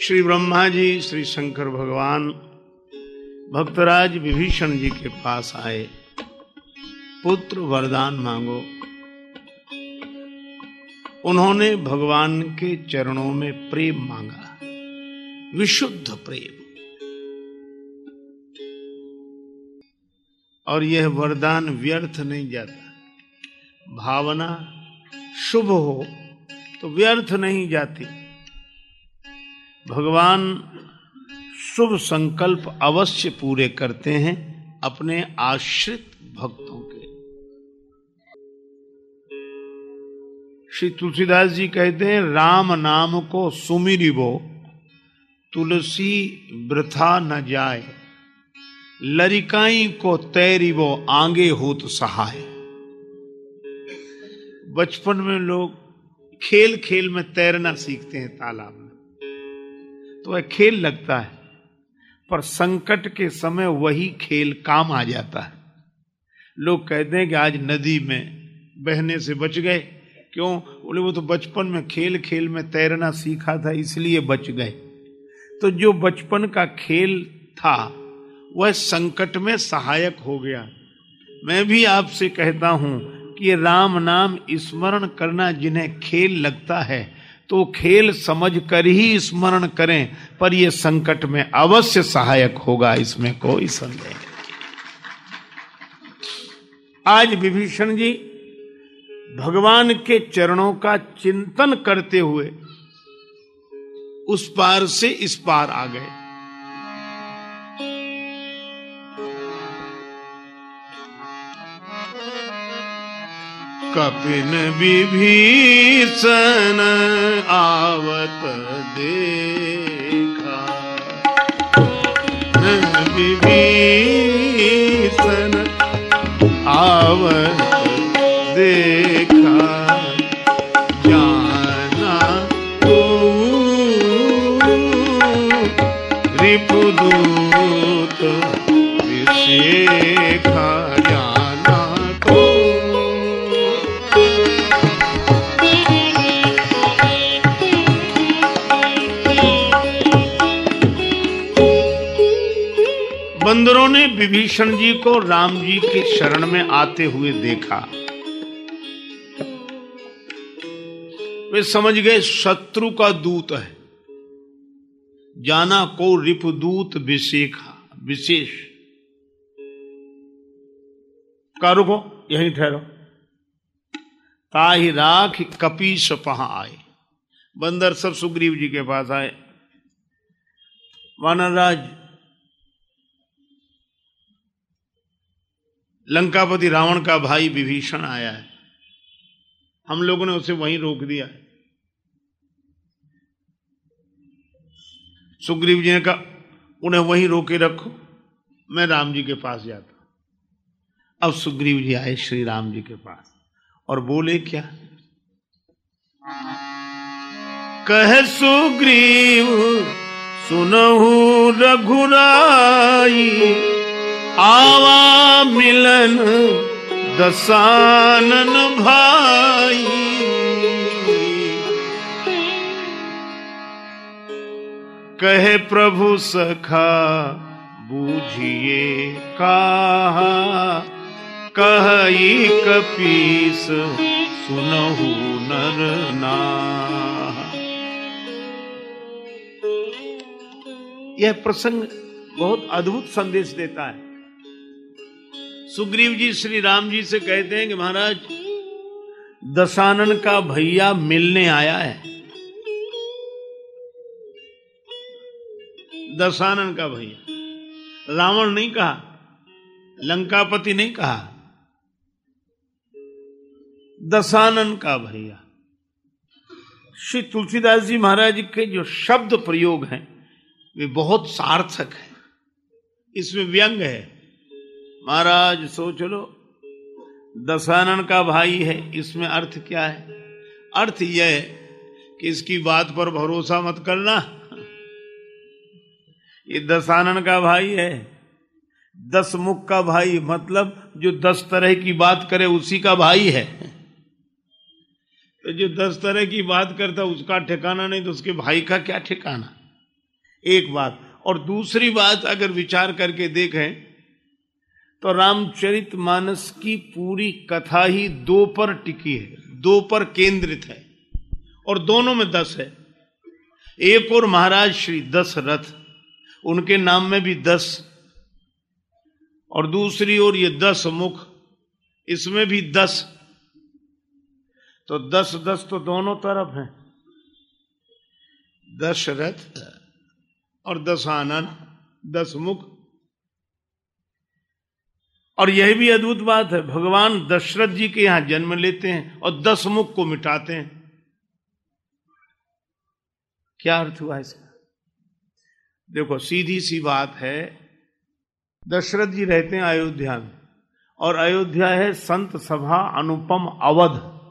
श्री ब्रह्मा जी, श्री शंकर भगवान, भक्तराज विभीषण जी के पास आए। पुत्र वरदान मांगो। उन्होंने भगवान के चरणों में प्रेम मांगा। विशुद्ध प्रेम। और यह वरदान व्यर्थ नहीं जाता। भावना शुभ हो तो व्यर्थ नहीं जाती। भगवान शुभ संकल्प अवश्य पूरे करते हैं अपने आश्रित भक्तों के। श्री तुलसीदास जी कहते हैं, राम नाम को सुमिरिबो तुलसी वृथा न जाए, लरिकाई को तैरिबो आगे हो तो सहाय। बचपन में लोग खेल खेल में तैरना सीखते हैं तालाब में। तो वह खेल लगता है, पर संकट के समय वही खेल काम आ जाता है। लोग कहते हैं कि आज नदी में बहने से बच गए। क्यों? बोले, वो तो बचपन में खेल खेल में तैरना सीखा था, इसलिए बच गए। तो जो बचपन का खेल था, वह संकट में सहायक हो गया। मैं भी आपसे कहता हूँ कि राम नाम स्मरण करना जिन्हें खेल लगता है तो खेल समझ कर ही स्मरण करें, पर यह संकट में अवश्य सहायक होगा, इसमें कोई संदेह आज विभीषण जी भगवान के चरणों का चिंतन करते हुए उस पार से इस पार आ गए। कपिन विभीषण आवत देखा। विभीषण आवत देखा। जाना तो रिपुदूत विशेखा बंदरों ने विभीषण जी को राम जी के शरण में आते हुए देखा। वे समझ गए शत्रु का दूत है। जाना को रिपुदूत विशेखा, विशेष। का रुको, यहीं ठहरो। ताहि राख कपी सपहा आए। बंदर सब सुग्रीव जी के पास आए। वानरराज लंकापति रावण का भाई विभीषण आया है। हम लोगों ने उसे वहीं रोक दिया। सुग्रीव जी ने कहा, उन्हें वहीं रोके रखो, मैं राम जी के पास जाता अब सुग्रीव जी आए श्री राम जी के पास और बोले, क्या? कह सुग्रीव, सुनहु रघुराई आवा मिलन दसानन भाई। कहे प्रभु सखा, बूझिए कहा। कही कपीस सुनहु नर ना यह प्रसंग बहुत अद्भुत संदेश देता है। सुग्रीव जी श्री राम जी से कहते हैं कि महाराज, दशानन का भैया मिलने आया है। दशानन का भैया। रावण नहीं कहा, लंकापति नहीं कहा। दशानन का भैया। श्री तुलसीदास जी महाराज के जो शब्द प्रयोग हैं, वे बहुत सार्थक है। इसमें व्यंग है। महाराज सोच लो, दशानन का भाई है, इसमें अर्थ क्या है? अर्थ यह कि इसकी बात पर भरोसा मत करना। ये दशानन का भाई है दस मुख का भाई मतलब जो दस तरह की बात करे उसी का भाई है। तो जो दस तरह की बात करता उसका ठिकाना नहीं तो उसके भाई का क्या ठिकाना? एक बात। और दूसरी बात अगर विचार करके देखें तो रामचरित मानस की पूरी कथा ही दो पर टिकी है, दो पर केंद्रित है, और दोनों में दस है। एक और महाराज श्री दस रथ उनके नाम में भी दस, और दूसरी ओर ये दस मुख, इसमें भी दस। तो दस दस तो दोनों तरफ़ है। दशरथ और दस आनंद दस मुख और यह भी अद्भुत बात है, भगवान दशरथ जी के यहाँ जन्म लेते हैं और दस मुख को मिटाते हैं। क्या अर्थ हुआ इसका? देखो, सीधी सी बात है, दशरथ जी रहते हैं अयोध्या में, और अयोध्या है संत सभा अनुपम अवध।